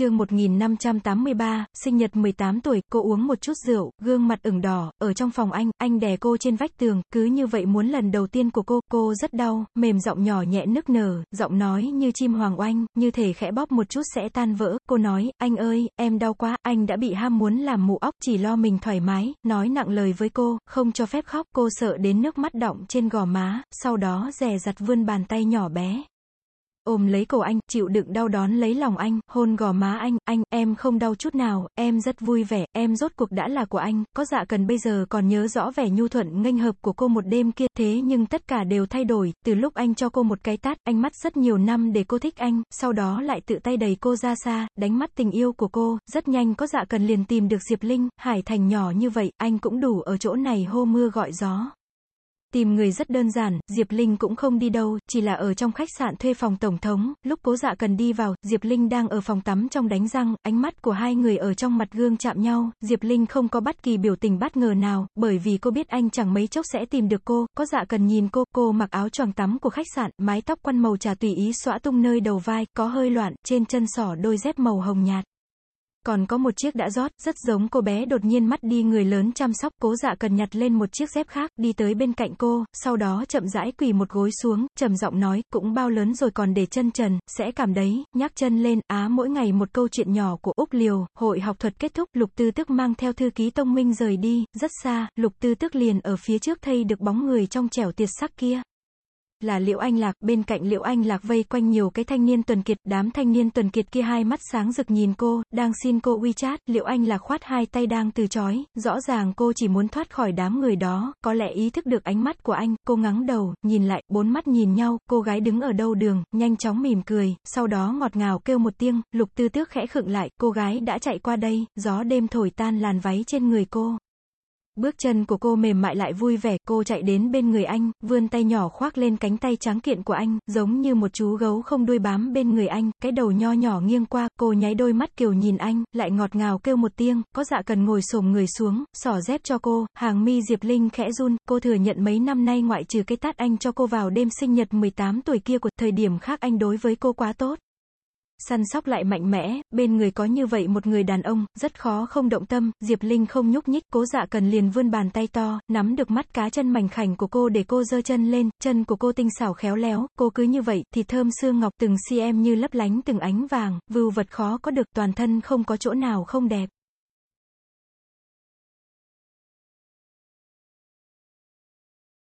chương 1583, sinh nhật 18 tuổi, cô uống một chút rượu, gương mặt ửng đỏ, ở trong phòng anh, anh đè cô trên vách tường, cứ như vậy muốn lần đầu tiên của cô, cô rất đau, mềm giọng nhỏ nhẹ nức nở, giọng nói như chim hoàng oanh, như thể khẽ bóp một chút sẽ tan vỡ, cô nói, anh ơi, em đau quá, anh đã bị ham muốn làm mù óc, chỉ lo mình thoải mái, nói nặng lời với cô, không cho phép khóc, cô sợ đến nước mắt đọng trên gò má, sau đó dè dặt vươn bàn tay nhỏ bé, ôm lấy cổ anh, chịu đựng đau đón lấy lòng anh, hôn gò má anh, anh, em không đau chút nào, em rất vui vẻ, em rốt cuộc đã là của anh, có dạ cần bây giờ còn nhớ rõ vẻ nhu thuận nghênh hợp của cô một đêm kia, thế nhưng tất cả đều thay đổi, từ lúc anh cho cô một cái tát, anh mắt rất nhiều năm để cô thích anh, sau đó lại tự tay đẩy cô ra xa, đánh mắt tình yêu của cô, rất nhanh có dạ cần liền tìm được Diệp Linh, Hải Thành nhỏ như vậy, anh cũng đủ ở chỗ này hô mưa gọi gió. Tìm người rất đơn giản, Diệp Linh cũng không đi đâu, chỉ là ở trong khách sạn thuê phòng tổng thống, lúc cố dạ cần đi vào, Diệp Linh đang ở phòng tắm trong đánh răng, ánh mắt của hai người ở trong mặt gương chạm nhau, Diệp Linh không có bất kỳ biểu tình bất ngờ nào, bởi vì cô biết anh chẳng mấy chốc sẽ tìm được cô, có dạ cần nhìn cô, cô mặc áo choàng tắm của khách sạn, mái tóc quăn màu trà tùy ý xõa tung nơi đầu vai, có hơi loạn, trên chân sỏ đôi dép màu hồng nhạt. Còn có một chiếc đã rót, rất giống cô bé đột nhiên mắt đi người lớn chăm sóc, cố dạ cần nhặt lên một chiếc dép khác, đi tới bên cạnh cô, sau đó chậm rãi quỳ một gối xuống, trầm giọng nói, cũng bao lớn rồi còn để chân trần, sẽ cảm đấy, nhắc chân lên, á mỗi ngày một câu chuyện nhỏ của Úc Liều, hội học thuật kết thúc, lục tư tức mang theo thư ký tông minh rời đi, rất xa, lục tư tức liền ở phía trước thay được bóng người trong trẻo tiệt sắc kia là liệu Anh Lạc, bên cạnh liệu Anh Lạc vây quanh nhiều cái thanh niên tuần kiệt, đám thanh niên tuần kiệt kia hai mắt sáng rực nhìn cô, đang xin cô WeChat, liệu Anh Lạc khoát hai tay đang từ chối, rõ ràng cô chỉ muốn thoát khỏi đám người đó, có lẽ ý thức được ánh mắt của anh, cô ngắng đầu, nhìn lại, bốn mắt nhìn nhau, cô gái đứng ở đâu đường, nhanh chóng mỉm cười, sau đó ngọt ngào kêu một tiếng, lục tư tước khẽ khựng lại, cô gái đã chạy qua đây, gió đêm thổi tan làn váy trên người cô. Bước chân của cô mềm mại lại vui vẻ, cô chạy đến bên người anh, vươn tay nhỏ khoác lên cánh tay trắng kiện của anh, giống như một chú gấu không đuôi bám bên người anh, cái đầu nho nhỏ nghiêng qua, cô nháy đôi mắt kiều nhìn anh, lại ngọt ngào kêu một tiếng, có dạ cần ngồi xổm người xuống, xỏ dép cho cô, hàng mi Diệp Linh khẽ run, cô thừa nhận mấy năm nay ngoại trừ cái tát anh cho cô vào đêm sinh nhật 18 tuổi kia của thời điểm khác anh đối với cô quá tốt săn sóc lại mạnh mẽ, bên người có như vậy một người đàn ông, rất khó không động tâm, Diệp Linh không nhúc nhích, cố dạ cần liền vươn bàn tay to, nắm được mắt cá chân mảnh khảnh của cô để cô giơ chân lên, chân của cô tinh xảo khéo léo, cô cứ như vậy, thì thơm xương ngọc từng cm như lấp lánh từng ánh vàng, vưu vật khó có được, toàn thân không có chỗ nào không đẹp.